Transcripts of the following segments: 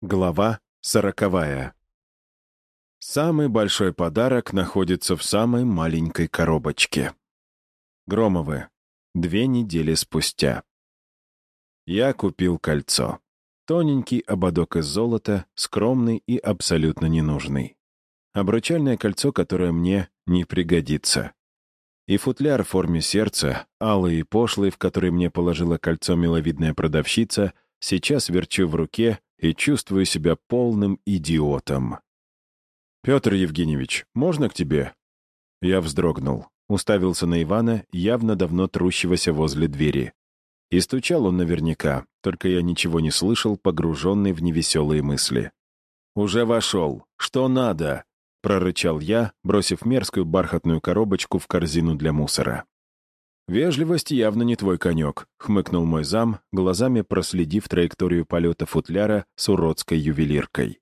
Глава сороковая. Самый большой подарок находится в самой маленькой коробочке. Громовы. Две недели спустя. Я купил кольцо. Тоненький ободок из золота, скромный и абсолютно ненужный. Обручальное кольцо, которое мне не пригодится. И футляр в форме сердца, алый и пошлый, в который мне положила кольцо миловидная продавщица, сейчас верчу в руке — и чувствую себя полным идиотом. «Петр Евгеньевич, можно к тебе?» Я вздрогнул, уставился на Ивана, явно давно трущегося возле двери. И стучал он наверняка, только я ничего не слышал, погруженный в невеселые мысли. «Уже вошел. Что надо?» — прорычал я, бросив мерзкую бархатную коробочку в корзину для мусора. «Вежливость явно не твой конек», — хмыкнул мой зам, глазами проследив траекторию полета футляра с уродской ювелиркой.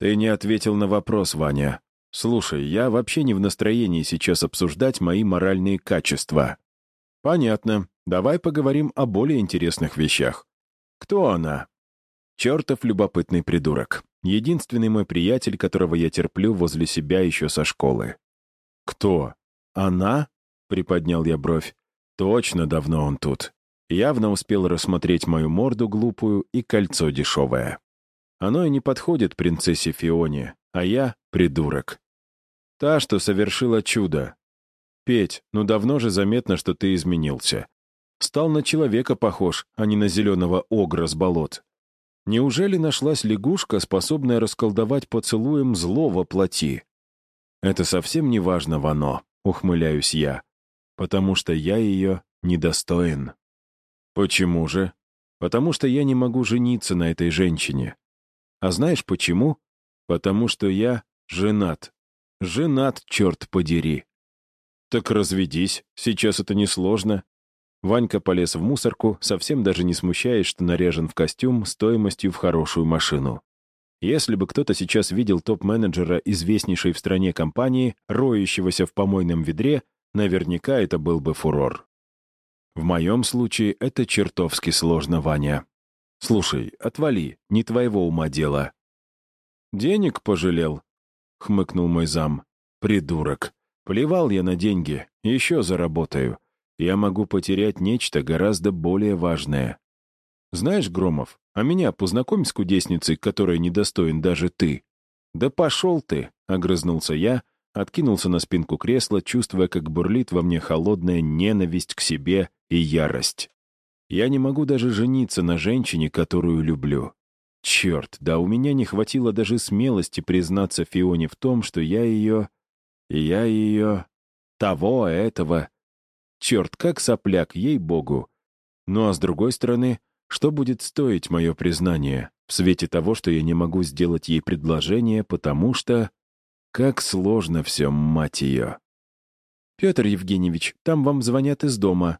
«Ты не ответил на вопрос, Ваня. Слушай, я вообще не в настроении сейчас обсуждать мои моральные качества». «Понятно. Давай поговорим о более интересных вещах. Кто она?» «Чертов любопытный придурок. Единственный мой приятель, которого я терплю возле себя еще со школы». «Кто? Она?» — приподнял я бровь. Точно давно он тут. Явно успел рассмотреть мою морду глупую и кольцо дешевое. Оно и не подходит принцессе Фионе, а я — придурок. Та, что совершила чудо. Петь, ну давно же заметно, что ты изменился. Стал на человека похож, а не на зеленого огра с болот. Неужели нашлась лягушка, способная расколдовать поцелуем злого плоти? Это совсем не важно, Вано, ухмыляюсь я потому что я ее недостоин. Почему же? Потому что я не могу жениться на этой женщине. А знаешь почему? Потому что я женат. Женат, черт подери. Так разведись, сейчас это несложно. Ванька полез в мусорку, совсем даже не смущаясь, что наряжен в костюм стоимостью в хорошую машину. Если бы кто-то сейчас видел топ-менеджера известнейшей в стране компании, роющегося в помойном ведре, Наверняка это был бы фурор. В моем случае это чертовски сложно, Ваня. Слушай, отвали, не твоего ума дело. Денег пожалел, хмыкнул мой зам. Придурок. Плевал я на деньги, еще заработаю. Я могу потерять нечто гораздо более важное. Знаешь, Громов, а меня познакомь с кудесницей, которая недостоин даже ты. Да пошел ты, огрызнулся я, откинулся на спинку кресла, чувствуя, как бурлит во мне холодная ненависть к себе и ярость. Я не могу даже жениться на женщине, которую люблю. Черт, да у меня не хватило даже смелости признаться Фионе в том, что я ее... Я ее... Того, этого... Черт, как сопляк, ей-богу. Ну а с другой стороны, что будет стоить мое признание в свете того, что я не могу сделать ей предложение, потому что... Как сложно все, мать ее. «Петр Евгеньевич, там вам звонят из дома».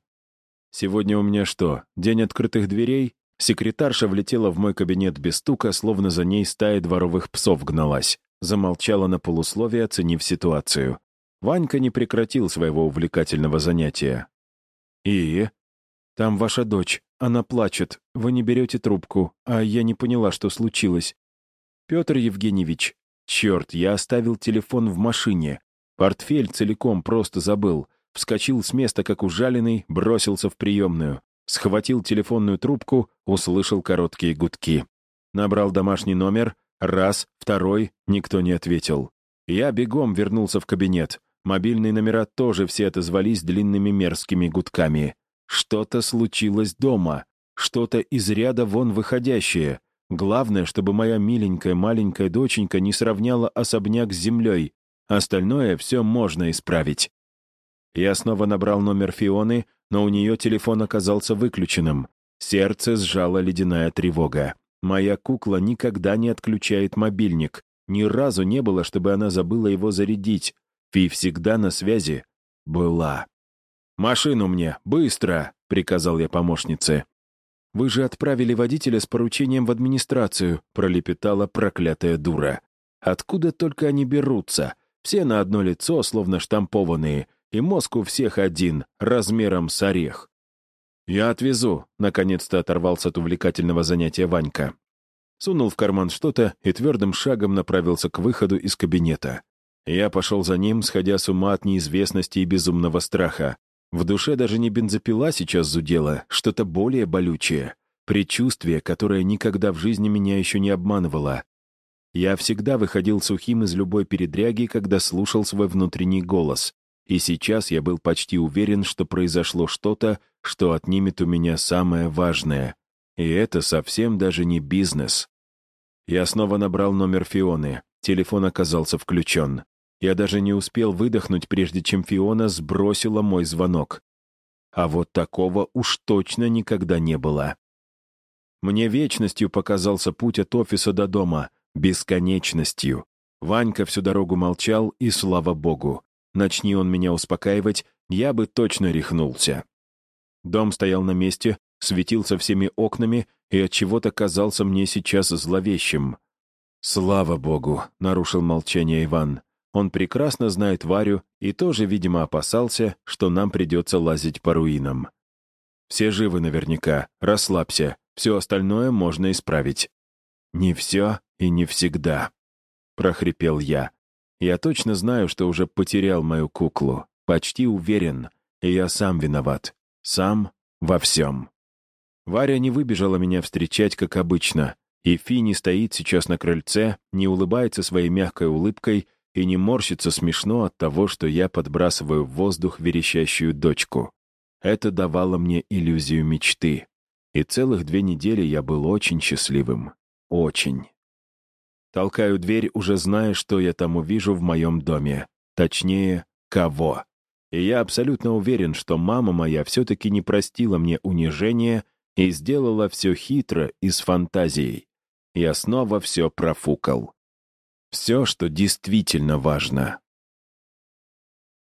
«Сегодня у меня что, день открытых дверей?» Секретарша влетела в мой кабинет без стука, словно за ней стая дворовых псов гналась. Замолчала на полусловие, оценив ситуацию. Ванька не прекратил своего увлекательного занятия. «И?» «Там ваша дочь. Она плачет. Вы не берете трубку. А я не поняла, что случилось. Петр Евгеньевич, Черт, я оставил телефон в машине. Портфель целиком просто забыл. Вскочил с места, как ужаленный, бросился в приемную. Схватил телефонную трубку, услышал короткие гудки. Набрал домашний номер. Раз, второй, никто не ответил. Я бегом вернулся в кабинет. Мобильные номера тоже все отозвались длинными мерзкими гудками. Что-то случилось дома. Что-то из ряда вон выходящее. Главное, чтобы моя миленькая маленькая доченька не сравняла особняк с землей. Остальное все можно исправить. Я снова набрал номер Фионы, но у нее телефон оказался выключенным. Сердце сжало ледяная тревога. Моя кукла никогда не отключает мобильник. Ни разу не было, чтобы она забыла его зарядить. Фи всегда на связи. Была. «Машину мне, быстро!» — приказал я помощнице. «Вы же отправили водителя с поручением в администрацию», — пролепетала проклятая дура. «Откуда только они берутся? Все на одно лицо, словно штампованные, и мозг у всех один, размером с орех». «Я отвезу», — наконец-то оторвался от увлекательного занятия Ванька. сунул в карман что-то и твердым шагом направился к выходу из кабинета. Я пошел за ним, сходя с ума от неизвестности и безумного страха. В душе даже не бензопила сейчас зудела, что-то более болючее. Предчувствие, которое никогда в жизни меня еще не обманывало. Я всегда выходил сухим из любой передряги, когда слушал свой внутренний голос. И сейчас я был почти уверен, что произошло что-то, что отнимет у меня самое важное. И это совсем даже не бизнес. Я снова набрал номер Фионы. Телефон оказался включен. Я даже не успел выдохнуть, прежде чем Фиона сбросила мой звонок. А вот такого уж точно никогда не было. Мне вечностью показался путь от офиса до дома, бесконечностью. Ванька всю дорогу молчал, и слава богу. Начни он меня успокаивать, я бы точно рехнулся. Дом стоял на месте, светился всеми окнами и от чего то казался мне сейчас зловещим. «Слава богу!» — нарушил молчание Иван. Он прекрасно знает Варю и тоже, видимо, опасался, что нам придется лазить по руинам. Все живы наверняка, расслабься, все остальное можно исправить. Не все и не всегда, — прохрипел я. Я точно знаю, что уже потерял мою куклу, почти уверен, и я сам виноват, сам во всем. Варя не выбежала меня встречать, как обычно, и Фини стоит сейчас на крыльце, не улыбается своей мягкой улыбкой и не морщится смешно от того, что я подбрасываю в воздух верещащую дочку. Это давало мне иллюзию мечты. И целых две недели я был очень счастливым. Очень. Толкаю дверь, уже зная, что я там увижу в моем доме. Точнее, кого. И я абсолютно уверен, что мама моя все-таки не простила мне унижения и сделала все хитро и с фантазией. Я снова все профукал. Все, что действительно важно.